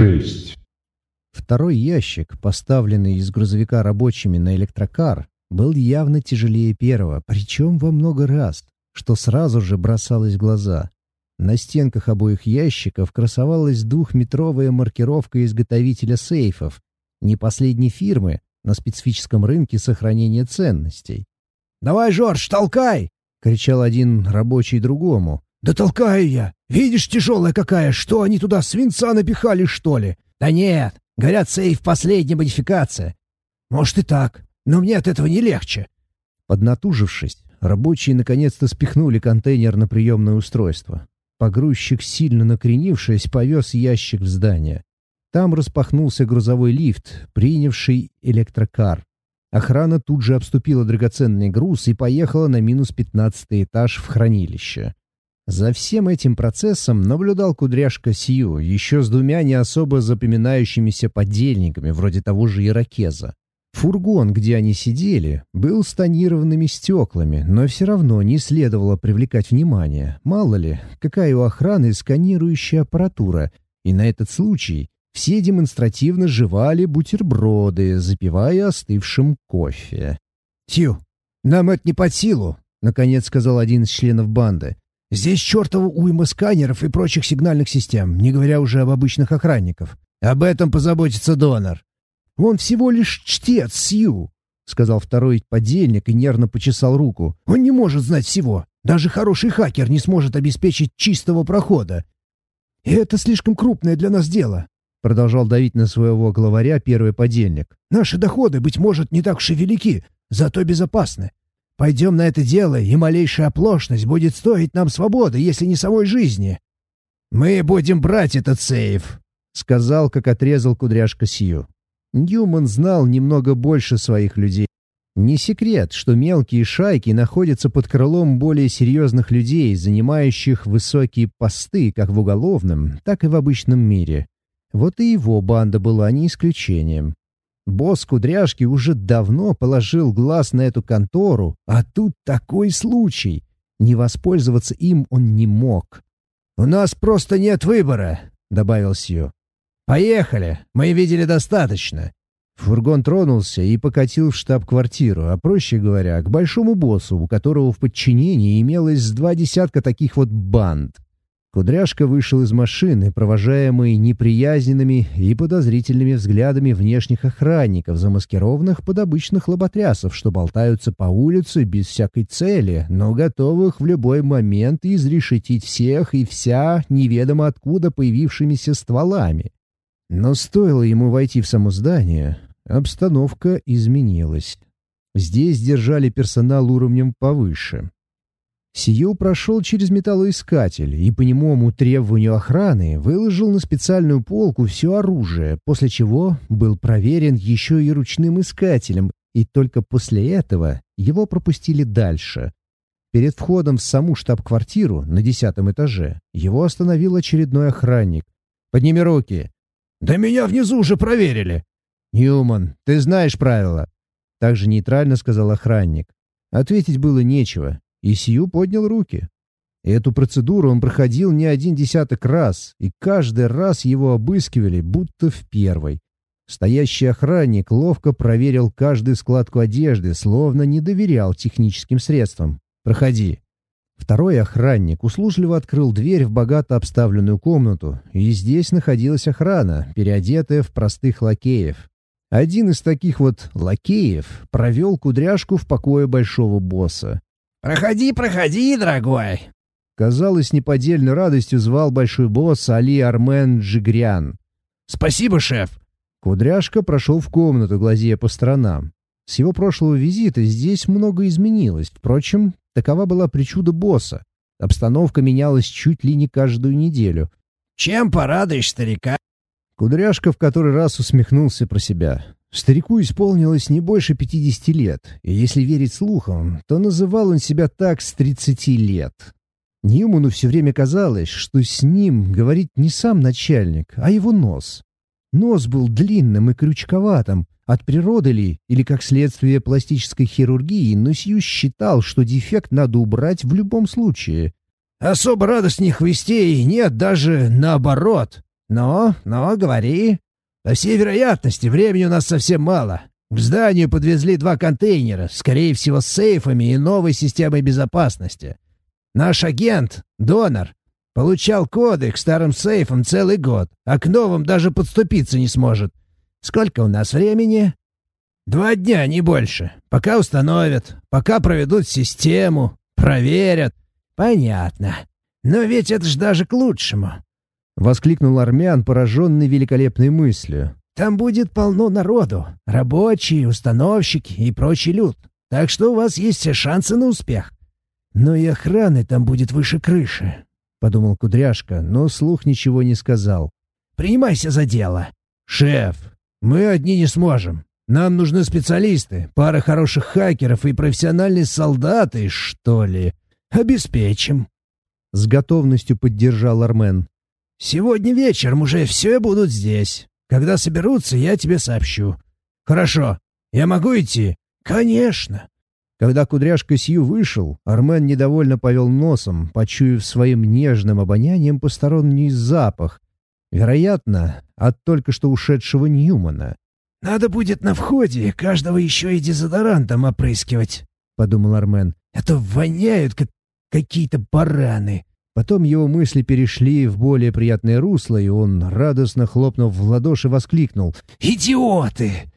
шесть. Второй ящик, поставленный из грузовика рабочими на электрокар, был явно тяжелее первого, причем во много раз, что сразу же бросалось в глаза. На стенках обоих ящиков красовалась двухметровая маркировка изготовителя сейфов, не последней фирмы, на специфическом рынке сохранения ценностей. «Давай, Жорж, толкай!» — кричал один рабочий другому. «Да толкаю я! Видишь, тяжелая какая! Что, они туда свинца напихали, что ли?» «Да нет! Говорят, сейф — последняя модификация!» «Может и так, но мне от этого не легче!» Поднатужившись, рабочие наконец-то спихнули контейнер на приемное устройство. Погрузчик, сильно накренившись, повез ящик в здание. Там распахнулся грузовой лифт, принявший электрокар. Охрана тут же обступила драгоценный груз и поехала на минус пятнадцатый этаж в хранилище. За всем этим процессом наблюдал кудряшка Сью, еще с двумя не особо запоминающимися подельниками, вроде того же Иракеза. Фургон, где они сидели, был с тонированными стеклами, но все равно не следовало привлекать внимание. Мало ли, какая у охраны сканирующая аппаратура, и на этот случай все демонстративно жевали бутерброды, запивая остывшим кофе. «Тью, нам это не под силу», — наконец сказал один из членов банды. «Здесь чертова уйма сканеров и прочих сигнальных систем, не говоря уже об обычных охранников. Об этом позаботится донор». «Он всего лишь чтец, Сью», — сказал второй подельник и нервно почесал руку. «Он не может знать всего. Даже хороший хакер не сможет обеспечить чистого прохода. И это слишком крупное для нас дело. Продолжал давить на своего главаря первый подельник. «Наши доходы, быть может, не так уж и велики, зато безопасны. Пойдем на это дело, и малейшая оплошность будет стоить нам свободы, если не самой жизни». «Мы будем брать этот сейф», — сказал, как отрезал кудряшка Сью. Ньюман знал немного больше своих людей. Не секрет, что мелкие шайки находятся под крылом более серьезных людей, занимающих высокие посты как в уголовном, так и в обычном мире. Вот и его банда была не исключением. Босс Кудряшки уже давно положил глаз на эту контору, а тут такой случай. Не воспользоваться им он не мог. «У нас просто нет выбора», — добавил Сью. «Поехали, мы видели достаточно». Фургон тронулся и покатил в штаб-квартиру, а проще говоря, к большому боссу, у которого в подчинении имелось два десятка таких вот банд. Кудряшка вышел из машины, провожаемый неприязненными и подозрительными взглядами внешних охранников, замаскированных под обычных лоботрясов, что болтаются по улице без всякой цели, но готовых в любой момент изрешетить всех и вся неведомо откуда появившимися стволами. Но стоило ему войти в само здание, обстановка изменилась. Здесь держали персонал уровнем повыше. Сию прошел через металлоискатель и по немому требованию охраны выложил на специальную полку все оружие, после чего был проверен еще и ручным искателем, и только после этого его пропустили дальше. Перед входом в саму штаб-квартиру на десятом этаже его остановил очередной охранник. «Подними руки!» «Да меня внизу уже проверили!» «Ньюман, ты знаешь правила!» Также нейтрально сказал охранник. Ответить было нечего. И Сью поднял руки. Эту процедуру он проходил не один десяток раз, и каждый раз его обыскивали, будто в первой. Стоящий охранник ловко проверил каждую складку одежды, словно не доверял техническим средствам. «Проходи». Второй охранник услужливо открыл дверь в богато обставленную комнату, и здесь находилась охрана, переодетая в простых лакеев. Один из таких вот лакеев провел кудряшку в покое большого босса. «Проходи, проходи, дорогой!» Казалось, неподдельной радостью звал большой босс Али Армен Джигрян. «Спасибо, шеф!» Кудряшка прошел в комнату, глазея по сторонам. С его прошлого визита здесь много изменилось. Впрочем, такова была причуда босса. Обстановка менялась чуть ли не каждую неделю. «Чем порадуешь старика?» Кудряшка в который раз усмехнулся про себя. Старику исполнилось не больше 50 лет, и если верить слухам, то называл он себя так с 30 лет. Ньюману все время казалось, что с ним говорит не сам начальник, а его нос. Нос был длинным и крючковатым, от природы ли, или как следствие пластической хирургии, но Сью считал, что дефект надо убрать в любом случае. «Особо радостных вестей нет даже наоборот», «Ну, ну, говори». «По всей вероятности, времени у нас совсем мало. К зданию подвезли два контейнера, скорее всего, с сейфами и новой системой безопасности. Наш агент, донор, получал коды к старым сейфам целый год, а к новым даже подступиться не сможет. Сколько у нас времени?» «Два дня, не больше. Пока установят, пока проведут систему, проверят». «Понятно. Но ведь это ж даже к лучшему. — воскликнул армян, пораженный великолепной мыслью. «Там будет полно народу. Рабочие, установщики и прочий люд. Так что у вас есть все шансы на успех. Но и охраны там будет выше крыши», — подумал Кудряшка, но слух ничего не сказал. «Принимайся за дело». «Шеф, мы одни не сможем. Нам нужны специалисты, пара хороших хакеров и профессиональные солдаты, что ли. Обеспечим». С готовностью поддержал Армен. Сегодня вечером уже все будут здесь. Когда соберутся, я тебе сообщу. Хорошо. Я могу идти? Конечно. Когда кудряшка Сью вышел, Армен недовольно повел носом, почуяв своим нежным обонянием посторонний запах. Вероятно, от только что ушедшего Ньюмана. «Надо будет на входе каждого еще и дезодорантом опрыскивать», — подумал Армен. «Это воняют, как какие-то бараны». Потом его мысли перешли в более приятное русло, и он, радостно хлопнув в ладоши, воскликнул. «Идиоты!